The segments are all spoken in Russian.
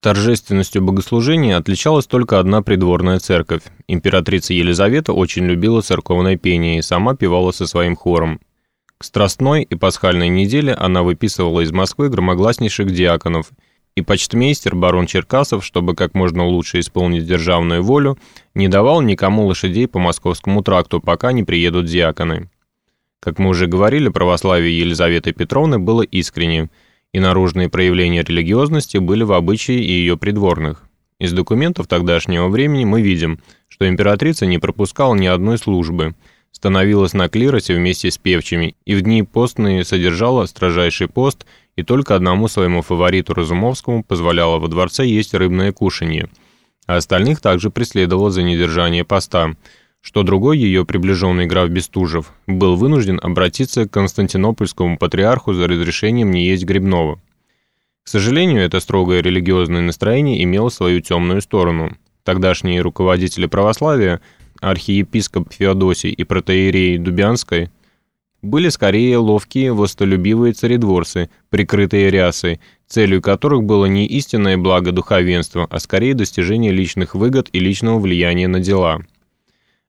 Торжественностью богослужения отличалась только одна придворная церковь. Императрица Елизавета очень любила церковное пение и сама певала со своим хором. К Страстной и Пасхальной неделе она выписывала из Москвы громогласнейших диаконов, и почтмейстер барон Черкасов, чтобы как можно лучше исполнить державную волю, не давал никому лошадей по московскому тракту, пока не приедут диаконы. Как мы уже говорили, православие Елизаветы Петровны было искренним – и наружные проявления религиозности были в обычае и ее придворных. Из документов тогдашнего времени мы видим, что императрица не пропускала ни одной службы, становилась на клиросе вместе с певчими и в дни постные содержала строжайший пост и только одному своему фавориту Разумовскому позволяла во дворце есть рыбное кушанье, а остальных также преследовала за недержание поста – что другой ее приближенный граф Бестужев был вынужден обратиться к константинопольскому патриарху за разрешением не есть грибного. К сожалению, это строгое религиозное настроение имело свою темную сторону. Тогдашние руководители православия, архиепископ Феодосий и протеерей Дубянской, были скорее ловкие, властолюбивые царедворцы, прикрытые рясой, целью которых было не истинное благо духовенства, а скорее достижение личных выгод и личного влияния на дела –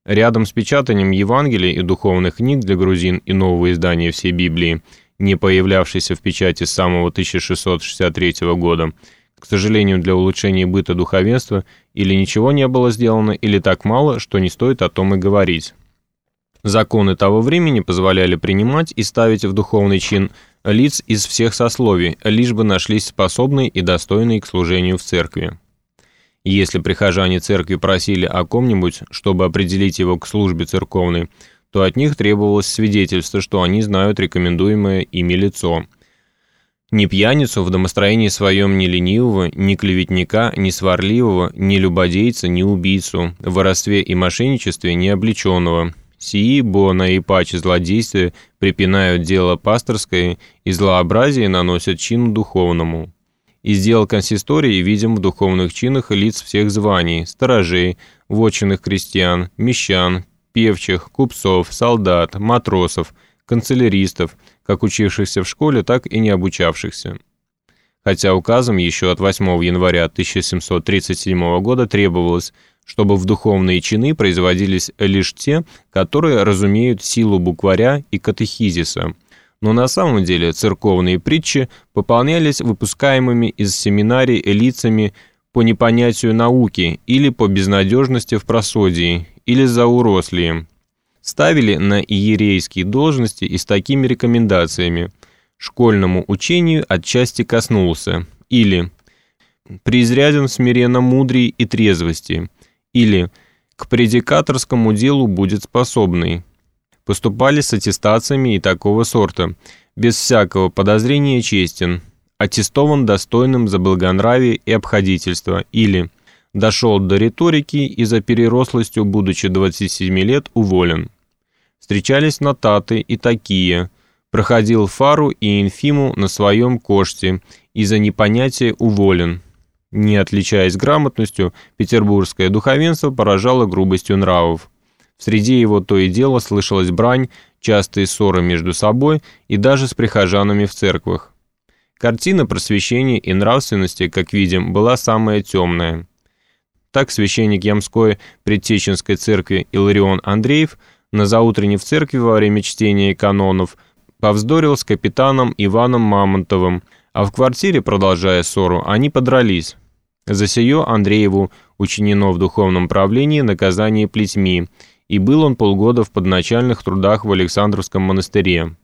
Рядом с печатанием Евангелий и духовных книг для грузин и нового издания всей Библии, не появлявшейся в печати с самого 1663 года, к сожалению, для улучшения быта духовенства или ничего не было сделано, или так мало, что не стоит о том и говорить. Законы того времени позволяли принимать и ставить в духовный чин лиц из всех сословий, лишь бы нашлись способные и достойные к служению в церкви. Если прихожане церкви просили о ком-нибудь, чтобы определить его к службе церковной, то от них требовалось свидетельство, что они знают рекомендуемое ими лицо. Ни пьяницу в домостроении своем ни ленивого, ни клеветника, ни сварливого, ни любодейца, ни убийцу, в воровстве и мошенничестве не облеченного. Сии, бо наипаче злодействия припинают дело пасторское и злообразие наносят чину духовному. Из дел консистории видим в духовных чинах лиц всех званий, сторожей, вотчинных крестьян, мещан, певчих, купцов, солдат, матросов, канцеляристов, как учившихся в школе, так и не обучавшихся. Хотя указом еще от 8 января 1737 года требовалось, чтобы в духовные чины производились лишь те, которые разумеют силу букваря и катехизиса – но на самом деле церковные притчи пополнялись выпускаемыми из семинарий лицами по непонятию науки или по безнадежности в просодии, или за урослием. Ставили на иерейские должности и с такими рекомендациями «школьному учению отчасти коснулся» или «преизряден смиренно мудрей и трезвости» или «к предикаторскому делу будет способный» поступали с аттестациями и такого сорта, без всякого подозрения честен, аттестован достойным за благонравие и обходительство, или дошел до риторики и за перерослостью, будучи 27 лет, уволен. Встречались нотаты и такие, проходил фару и инфиму на своем коште и за непонятие уволен. Не отличаясь грамотностью, петербургское духовенство поражало грубостью нравов. Среди его то и дело слышалась брань, частые ссоры между собой и даже с прихожанами в церквах. Картина просвещения и нравственности, как видим, была самая темная. Так священник Ямской предтеченской церкви Иларион Андреев на заутренне в церкви во время чтения канонов повздорил с капитаном Иваном Мамонтовым, а в квартире, продолжая ссору, они подрались. За сие Андрееву учинено в духовном правлении наказание плетьми – и был он полгода в подначальных трудах в Александровском монастыре.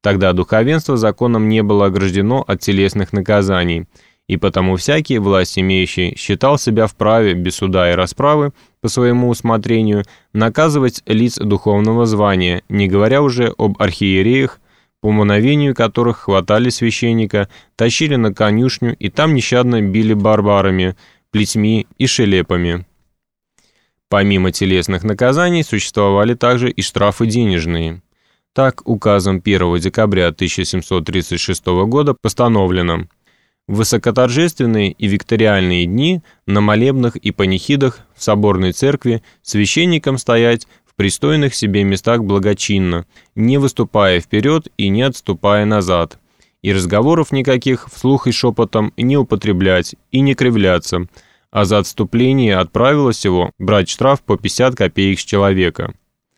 Тогда духовенство законом не было ограждено от телесных наказаний, и потому всякий, власть имеющий, считал себя вправе, без суда и расправы, по своему усмотрению, наказывать лиц духовного звания, не говоря уже об архиереях, по мановению которых хватали священника, тащили на конюшню и там нещадно били барбарами, плетьми и шелепами. Помимо телесных наказаний существовали также и штрафы денежные. Так, указом 1 декабря 1736 года постановлено в высокоторжественные и викториальные дни на молебнах и панихидах в соборной церкви священникам стоять в пристойных себе местах благочинно, не выступая вперед и не отступая назад, И разговоров никаких вслух и шепотом не употреблять, и не кривляться, а за отступление от правила всего брать штраф по 50 копеек с человека –